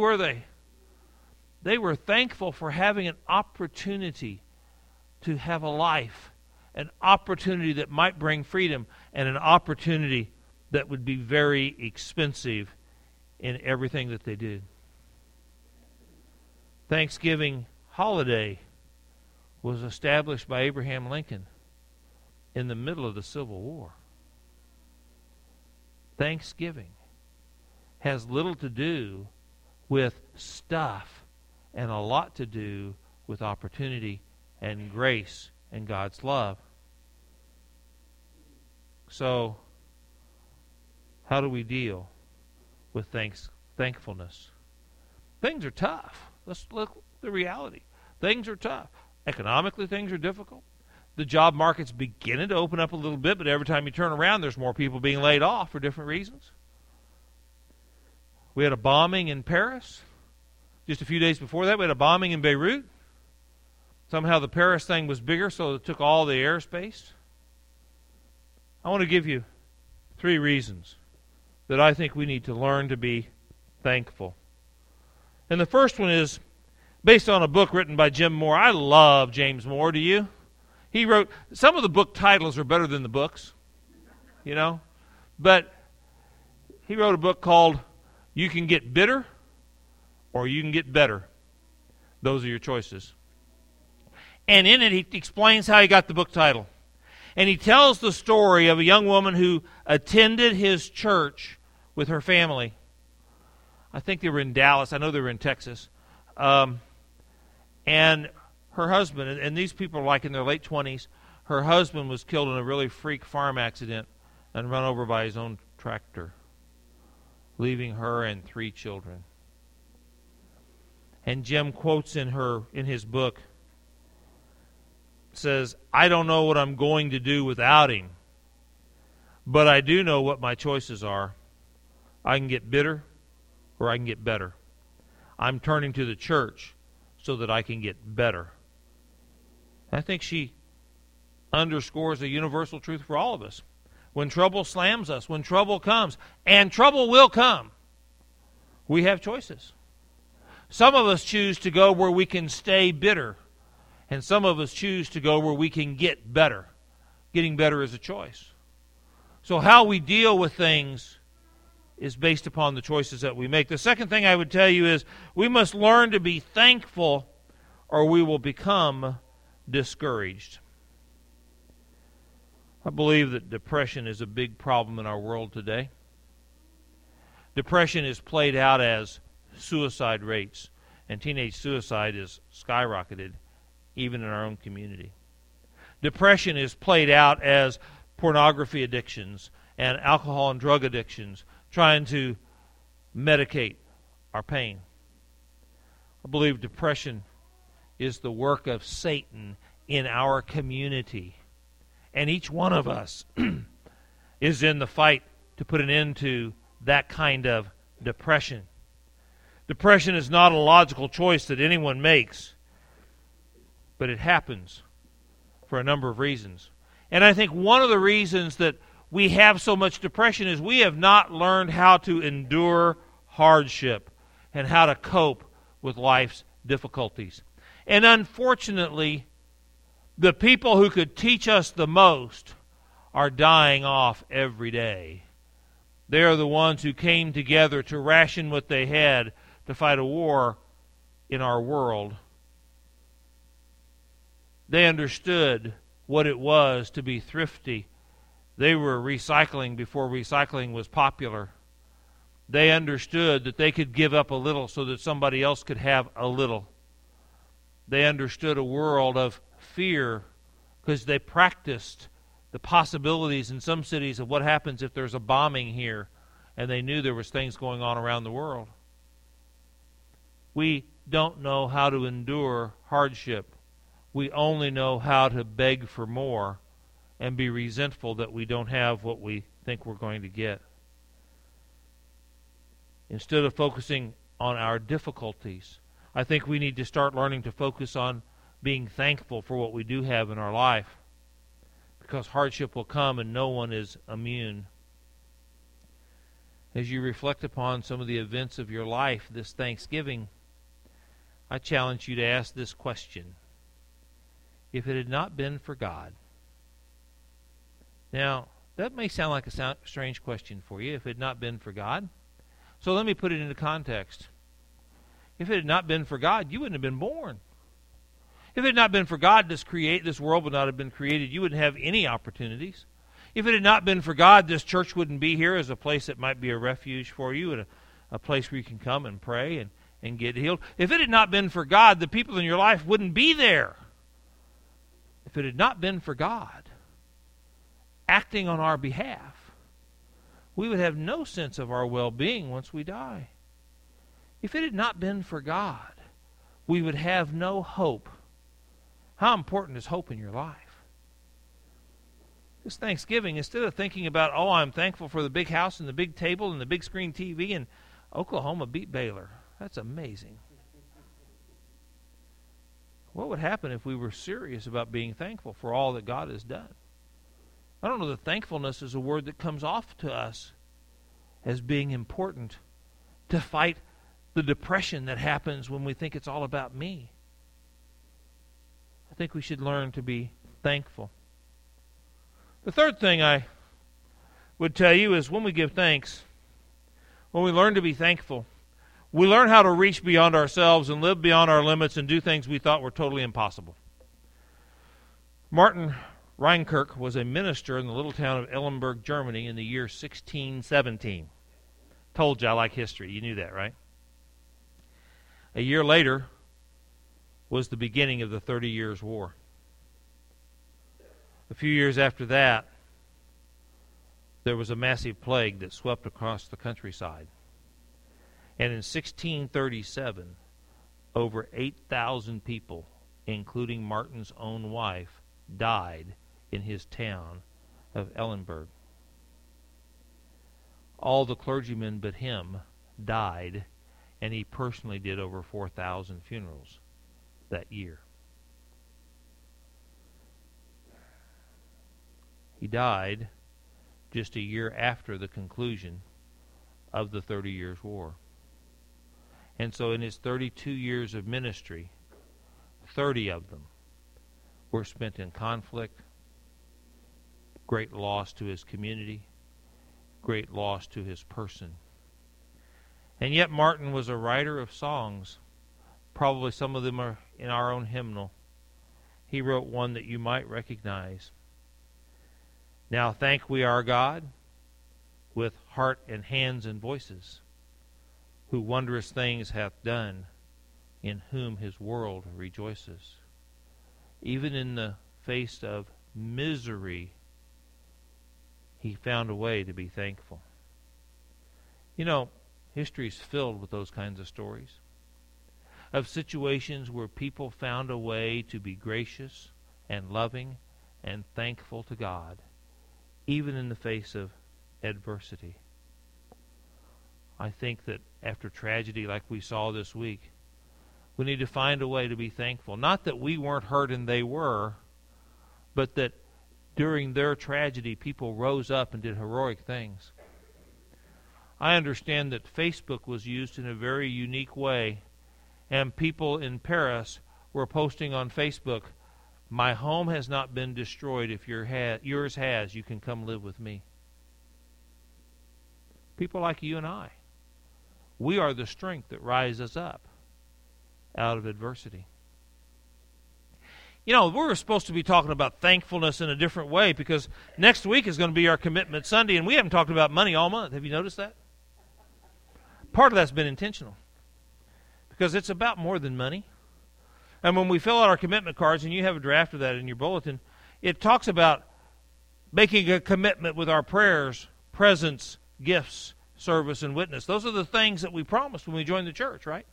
were they? They were thankful for having an opportunity to have a life, an opportunity that might bring freedom, and an opportunity that would be very expensive in everything that they did. Thanksgiving holiday was established by Abraham Lincoln in the middle of the Civil War. Thanksgiving has little to do with stuff and a lot to do with opportunity and grace and God's love. So, how do we deal with thanks, thankfulness? Things are tough. Let's look at the reality. Things are tough. Economically, things are difficult. The job market's beginning to open up a little bit, but every time you turn around, there's more people being laid off for different reasons. We had a bombing in Paris. Just a few days before that, we had a bombing in Beirut. Somehow the Paris thing was bigger, so it took all the airspace. I want to give you three reasons that I think we need to learn to be thankful. And the first one is based on a book written by Jim Moore. I love James Moore, do you? He wrote, some of the book titles are better than the books, you know? But he wrote a book called You Can Get Bitter or You Can Get Better. Those are your choices. And in it, he explains how he got the book title. And he tells the story of a young woman who attended his church with her family. I think they were in Dallas. I know they were in Texas. Um, and her husband, and these people are like in their late 20s, her husband was killed in a really freak farm accident and run over by his own tractor, leaving her and three children. And Jim quotes in her in his book says, I don't know what I'm going to do without him, but I do know what my choices are. I can get bitter or I can get better. I'm turning to the church so that I can get better. I think she underscores a universal truth for all of us. When trouble slams us, when trouble comes, and trouble will come, we have choices. Some of us choose to go where we can stay bitter and some of us choose to go where we can get better. Getting better is a choice. So, how we deal with things is based upon the choices that we make. The second thing I would tell you is we must learn to be thankful or we will become discouraged. I believe that depression is a big problem in our world today. Depression is played out as suicide rates, and teenage suicide is skyrocketed even in our own community. Depression is played out as pornography addictions and alcohol and drug addictions, trying to medicate our pain. I believe depression is the work of Satan in our community. And each one of us is in the fight to put an end to that kind of depression. Depression is not a logical choice that anyone makes but it happens for a number of reasons. And I think one of the reasons that we have so much depression is we have not learned how to endure hardship and how to cope with life's difficulties. And unfortunately, the people who could teach us the most are dying off every day. They are the ones who came together to ration what they had to fight a war in our world. They understood what it was to be thrifty. They were recycling before recycling was popular. They understood that they could give up a little so that somebody else could have a little. They understood a world of fear because they practiced the possibilities in some cities of what happens if there's a bombing here and they knew there was things going on around the world. We don't know how to endure hardship we only know how to beg for more and be resentful that we don't have what we think we're going to get. Instead of focusing on our difficulties, I think we need to start learning to focus on being thankful for what we do have in our life because hardship will come and no one is immune. As you reflect upon some of the events of your life this Thanksgiving, I challenge you to ask this question If it had not been for God, now, that may sound like a strange question for you if it had not been for God. So let me put it into context. If it had not been for God, you wouldn't have been born. If it had not been for God, this create this world would not have been created. You wouldn't have any opportunities. If it had not been for God, this church wouldn't be here as a place that might be a refuge for you and a, a place where you can come and pray and, and get healed. If it had not been for God, the people in your life wouldn't be there. If it had not been for God acting on our behalf, we would have no sense of our well being once we die. If it had not been for God, we would have no hope how important is hope in your life? This Thanksgiving, instead of thinking about, oh, I'm thankful for the big house and the big table and the big screen TV, and Oklahoma beat Baylor. That's amazing. What would happen if we were serious about being thankful for all that God has done? I don't know that thankfulness is a word that comes off to us as being important to fight the depression that happens when we think it's all about me. I think we should learn to be thankful. The third thing I would tell you is when we give thanks, when we learn to be thankful, we learn how to reach beyond ourselves and live beyond our limits and do things we thought were totally impossible. Martin Rinkart was a minister in the little town of Eilenburg, Germany in the year 1617. Told you I like history. You knew that, right? A year later, was the beginning of the Thirty Years' War. A few years after that, there was a massive plague that swept across the countryside. And in 1637, over 8,000 people, including Martin's own wife, died in his town of Eilenburg. All the clergymen but him died, and he personally did over 4,000 funerals that year. He died just a year after the conclusion of the Thirty Years' War. And so, in his 32 years of ministry, 30 of them were spent in conflict, great loss to his community, great loss to his person. And yet, Martin was a writer of songs Probably some of them are in our own hymnal. He wrote one that you might recognize. Now thank we our God with heart and hands and voices, who wondrous things hath done, in whom his world rejoices. Even in the face of misery, he found a way to be thankful. You know, history is filled with those kinds of stories of situations where people found a way to be gracious and loving and thankful to God, even in the face of adversity. I think that after tragedy like we saw this week, we need to find a way to be thankful. Not that we weren't hurt and they were, but that during their tragedy, people rose up and did heroic things. I understand that Facebook was used in a very unique way and people in Paris were posting on Facebook, "My home has not been destroyed. If your ha- yours has, you can come live with me." People like you and I, we are the strength that rises up out of adversity. You know, we're supposed to be talking about thankfulness in a different way because next week is going to be our commitment Sunday, and we haven't talked about money all month. Have you noticed that? Part of that's been intentional because it's about more than money. And when we fill out our commitment cards, and you have a draft of that in your bulletin, it talks about making a commitment with our prayers, presence, gifts, service, and witness. Those are the things that we promised when we joined the church, right?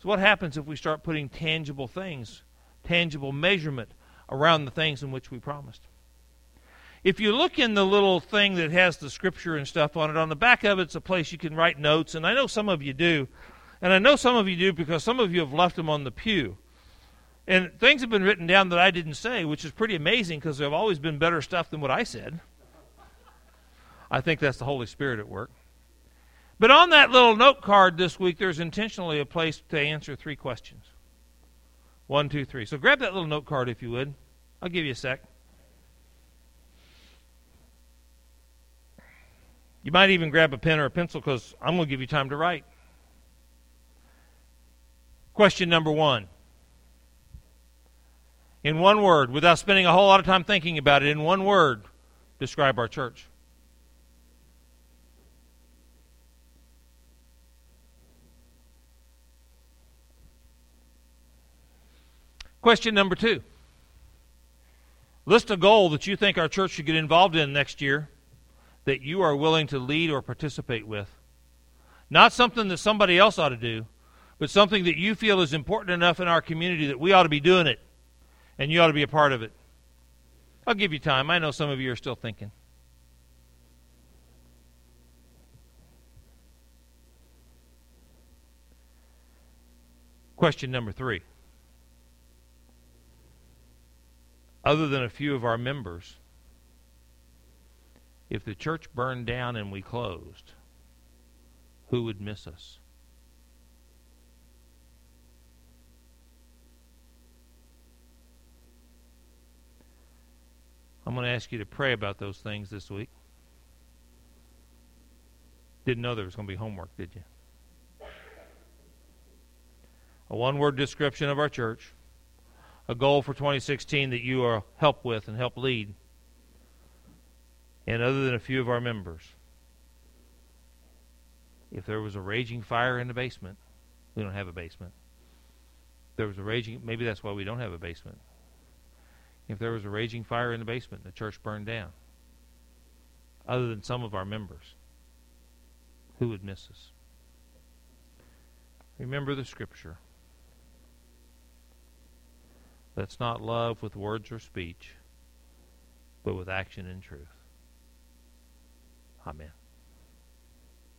So, what happens if we start putting tangible things, tangible measurement around the things in which we promised? If you look in the little thing that has the scripture and stuff on it, on the back of it's a place you can write notes, and I know some of you do. And I know some of you do because some of you have left them on the pew. And things have been written down that I didn't say, which is pretty amazing because there have always been better stuff than what I said. I think that's the Holy Spirit at work. But on that little note card this week, there's intentionally a place to answer three questions. One, two, three. So grab that little note card if you would. I'll give you a sec. You might even grab a pen or a pencil because I'm going to give you time to write. Question number one. In one word, without spending a whole lot of time thinking about it, in one word, describe our church. Question number two. List a goal that you think our church should get involved in next year that you are willing to lead or participate with. Not something that somebody else ought to do, but something that you feel is important enough in our community that we ought to be doing it and you ought to be a part of it. I'll give you time. I know some of you are still thinking. Question number three. other than a few of our members, if the church burned down and we closed, who would miss us? I'm going to ask you to pray about those things this week. Didn't know there was going to be homework, did you? A one word description of our church a goal for 2016 that you are help with and help lead. And other than a few of our members, if there was a raging fire in the basement, we don't have a basement. There was a raging, maybe that's why we don't have a basement. If there was a raging fire in the basement, the church burned down. Other than some of our members, who would miss us? Remember the scripture. Let's not love with words or speech, but with action and truth. Amen.